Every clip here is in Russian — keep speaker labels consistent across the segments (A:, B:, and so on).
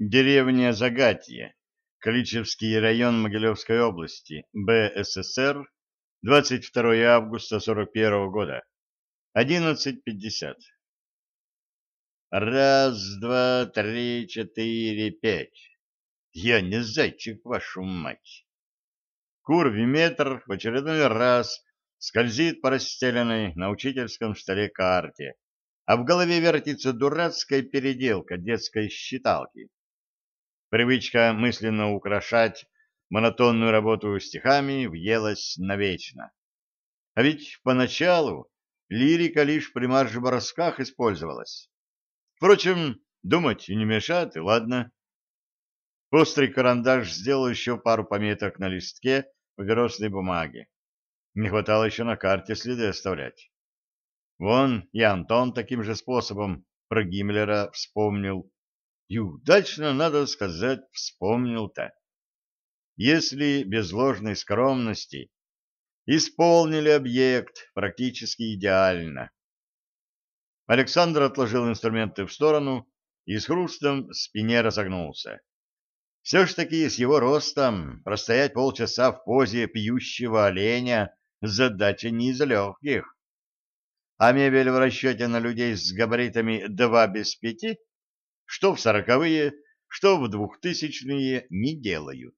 A: Деревня Загатье, Каличевский район Могилевской области, БССР, 22 августа 41 года, 11.50. Раз, два, три, четыре, пять. Я не зайчик, вашу мать. Курвиметр в очередной раз скользит по расстеленной на учительском столе карте, а в голове вертится дурацкая переделка детской считалки. Привычка мысленно украшать монотонную работу стихами въелась навечно. А ведь поначалу лирика лишь при марш-бросках использовалась. Впрочем, думать и не мешает, и ладно. Острый карандаш сделал еще пару пометок на листке папиросной бумаги. Не хватало еще на карте следы оставлять. Вон и Антон таким же способом про Гиммлера вспомнил. И удачно, надо сказать, вспомнил-то. Если без ложной скромности, исполнили объект практически идеально. Александр отложил инструменты в сторону и с хрустом спине разогнулся. Все ж таки с его ростом простоять полчаса в позе пьющего оленя задача не из легких. А мебель в расчете на людей с габаритами два без пяти что в сороковые, что в двухтысячные не делают.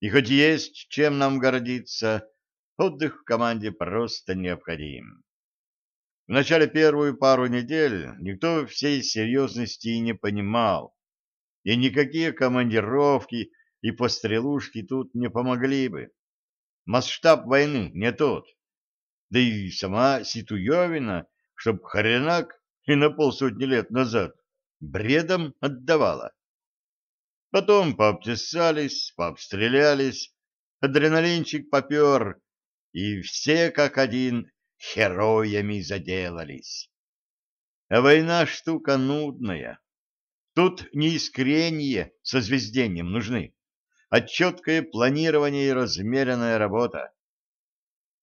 A: И хоть есть чем нам гордиться, отдых в команде просто необходим. В начале первую пару недель никто всей серьезности и не понимал, и никакие командировки и пострелушки тут не помогли бы. Масштаб войны не тот. Да и сама Ситуевина, чтоб хренак и на полсотни лет назад бредом отдавала. Потом пообтесались, пообстрелялись, адреналинчик попер, и все как один героями заделались. А война штука нудная. Тут не искренние со звездением нужны, а четкое планирование и размеренная работа.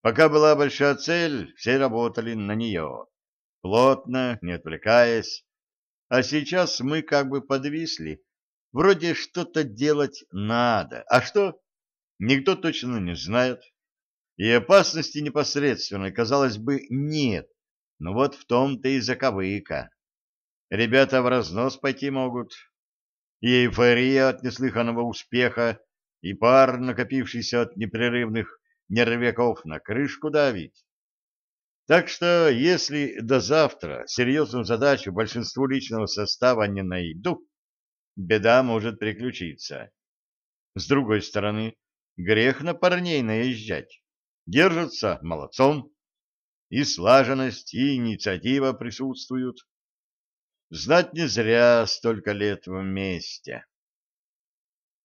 A: Пока была большая цель, все работали на нее, плотно, не отвлекаясь, а сейчас мы как бы подвисли. Вроде что-то делать надо. А что? Никто точно не знает. И опасности непосредственной, казалось бы, нет. Но вот в том-то и заковыка. Ребята в разнос пойти могут. И эйфория от неслыханного успеха, и пар, накопившийся от непрерывных нервяков, на крышку давить. Так что, если до завтра серьезную задачу большинству личного состава не найду, беда может приключиться. С другой стороны, грех на парней наезжать. Держатся молодцом. И слаженность, и инициатива присутствуют. Знать не зря столько лет вместе.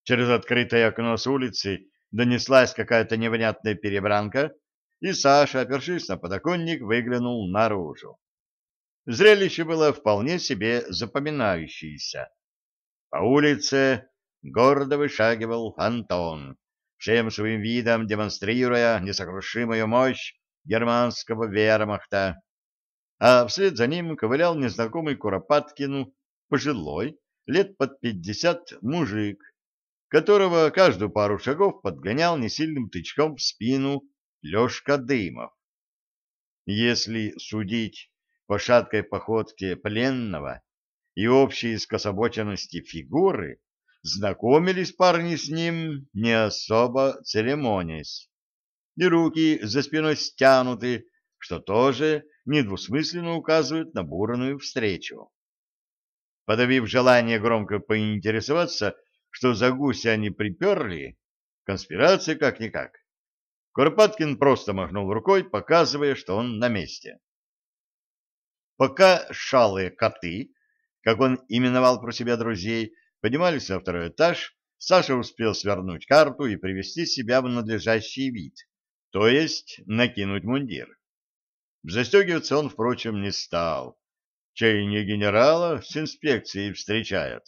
A: Через открытое окно с улицы донеслась какая-то невнятная перебранка, и Саша, опершись на подоконник, выглянул наружу. Зрелище было вполне себе запоминающееся. По улице гордо вышагивал Антон, всем своим видом демонстрируя несокрушимую мощь германского вермахта, а вслед за ним ковылял незнакомый Куропаткину пожилой, лет под пятьдесят мужик, которого каждую пару шагов подгонял несильным тычком в спину Лешка Дымов. Если судить по шаткой походке пленного и общей скособоченности фигуры, знакомились парни с ним не особо церемонясь. И руки за спиной стянуты, что тоже недвусмысленно указывает на бурную встречу. Подавив желание громко поинтересоваться, что за гуся они приперли, конспирация как-никак. Куропаткин просто махнул рукой, показывая, что он на месте. Пока шалые коты, как он именовал про себя друзей, поднимались на второй этаж, Саша успел свернуть карту и привести себя в надлежащий вид, то есть накинуть мундир. Застегиваться он, впрочем, не стал. Чай не генерала с инспекцией встречает.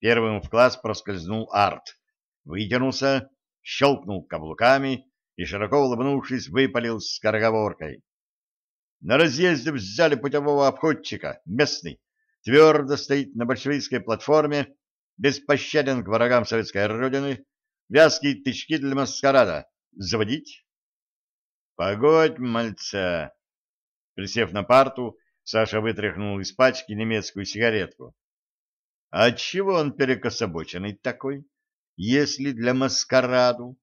A: Первым в класс проскользнул Арт, вытянулся, щелкнул каблуками и, широко улыбнувшись, выпалил с скороговоркой. На разъезде взяли путевого обходчика, местный. твердо стоит на большевистской платформе, беспощаден к врагам советской родины, вязкие тычки для маскарада. Заводить? Погодь, мальца! Присев на парту, Саша вытряхнул из пачки немецкую сигаретку. А чего он перекособоченный такой, если для маскараду?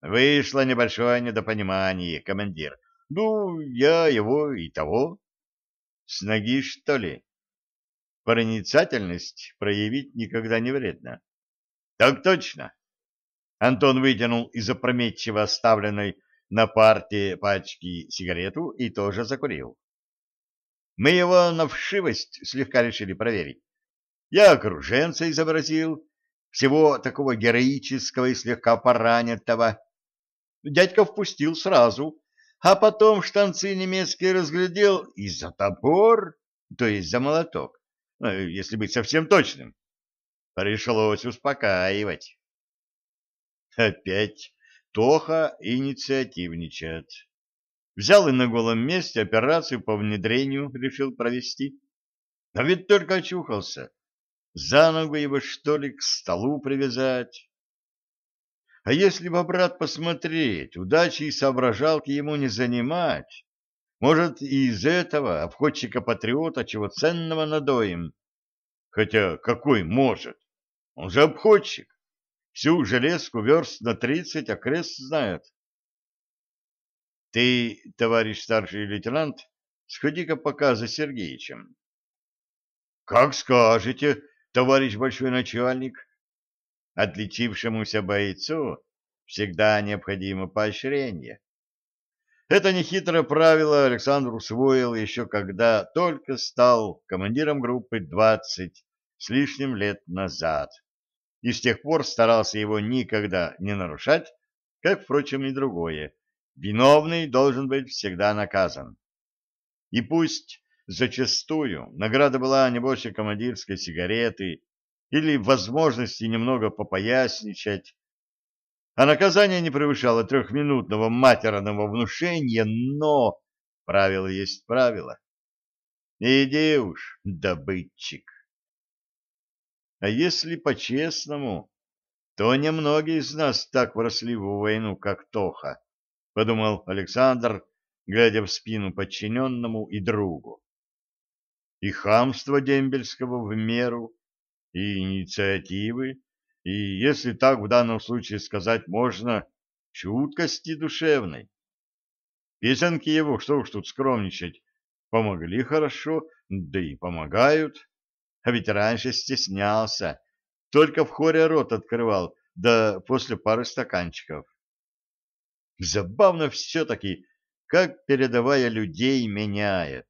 A: Вышло небольшое недопонимание, командир. Ну, я его и того. С ноги, что ли? Проницательность проявить никогда не вредно. Так точно. Антон вытянул из опрометчиво оставленной на парте пачки сигарету и тоже закурил. Мы его на вшивость слегка решили проверить. Я окруженца изобразил, всего такого героического и слегка поранятого. Дядька впустил сразу, а потом штанцы немецкие разглядел и за топор, то есть за молоток, ну, если быть совсем точным. Пришлось успокаивать. Опять Тоха инициативничает. Взял и на голом месте операцию по внедрению решил провести. А ведь только очухался. За ногу его, что ли, к столу привязать? А если бы, брат, посмотреть, удачи и соображалки ему не занимать, может, и из этого обходчика-патриота чего ценного надоим? Хотя какой может? Он же обходчик. Всю железку верст на тридцать окрест знает. Ты, товарищ старший лейтенант, сходи-ка пока за Сергеичем. Как скажете, товарищ большой начальник. Отличившемуся бойцу всегда необходимо поощрение. Это нехитрое правило Александр усвоил еще когда только стал командиром группы 20 с лишним лет назад, и с тех пор старался его никогда не нарушать, как, впрочем, и другое. Виновный должен быть всегда наказан. И пусть зачастую награда была не больше командирской сигареты или возможности немного попоясничать, а наказание не превышало трехминутного матерного внушения, но правило есть правило. Иди уж, добытчик. А если по-честному, то немногие из нас так вросли в войну, как Тоха, — подумал Александр, глядя в спину подчиненному и другу. И хамство дембельского в меру, и инициативы, и, если так в данном случае сказать можно, чуткости душевной. Песенки его, что уж тут скромничать, помогли хорошо, да и помогают. А ведь раньше стеснялся, только в хоре рот открывал, да после пары стаканчиков. Забавно все-таки, как передавая людей меняет.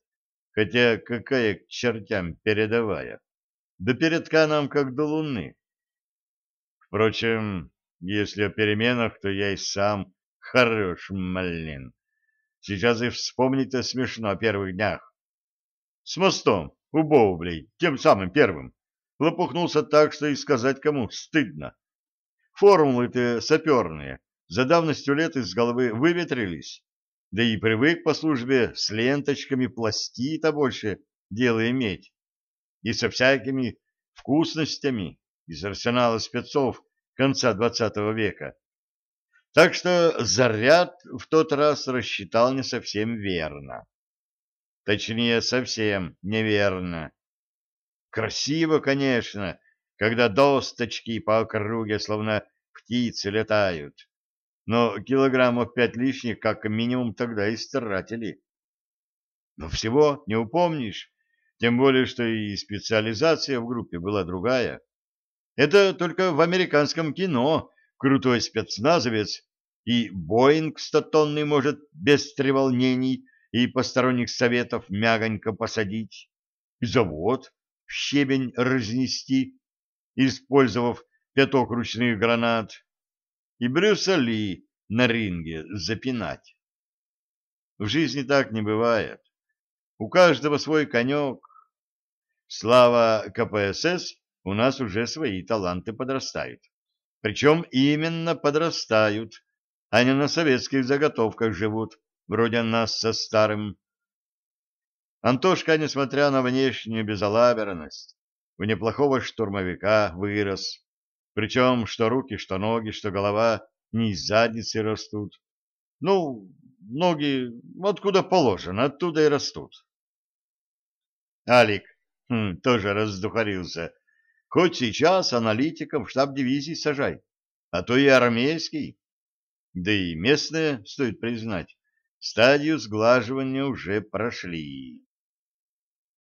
A: Хотя какая к чертям передавая? Да передка нам как до луны. Впрочем, если о переменах, то я и сам хорош, малин. Сейчас и вспомнить-то смешно о первых днях. С мостом, у Боублей, тем самым первым, лопухнулся так, что и сказать кому стыдно. Формулы-то саперные, за давностью лет из головы выветрились, да и привык по службе с ленточками пласти-то больше дело иметь, и со всякими вкусностями из арсенала спецов конца двадцатого века. Так что заряд в тот раз рассчитал не совсем верно. Точнее, совсем неверно. Красиво, конечно, когда досточки по округе словно птицы летают, но килограммов пять лишних как минимум тогда и стратили. Но всего не упомнишь, тем более, что и специализация в группе была другая. Это только в американском кино крутой спецназовец и Боинг стотонный может без треволнений и посторонних советов мягонько посадить, и завод в щебень разнести, использовав пяток ручных гранат, и Брюса Ли на ринге запинать. В жизни так не бывает. У каждого свой конек. Слава КПСС у нас уже свои таланты подрастают. Причем именно подрастают, а не на советских заготовках живут, вроде нас со старым. Антошка, несмотря на внешнюю безалаберность, в неплохого штурмовика вырос, причем что руки, что ноги, что голова не из задницы растут. Ну, ноги откуда положено, оттуда и растут. Алик хм, тоже раздухарился. Хоть сейчас аналитиком в штаб дивизии сажай, а то и армейский. Да и местные, стоит признать, стадию сглаживания уже прошли.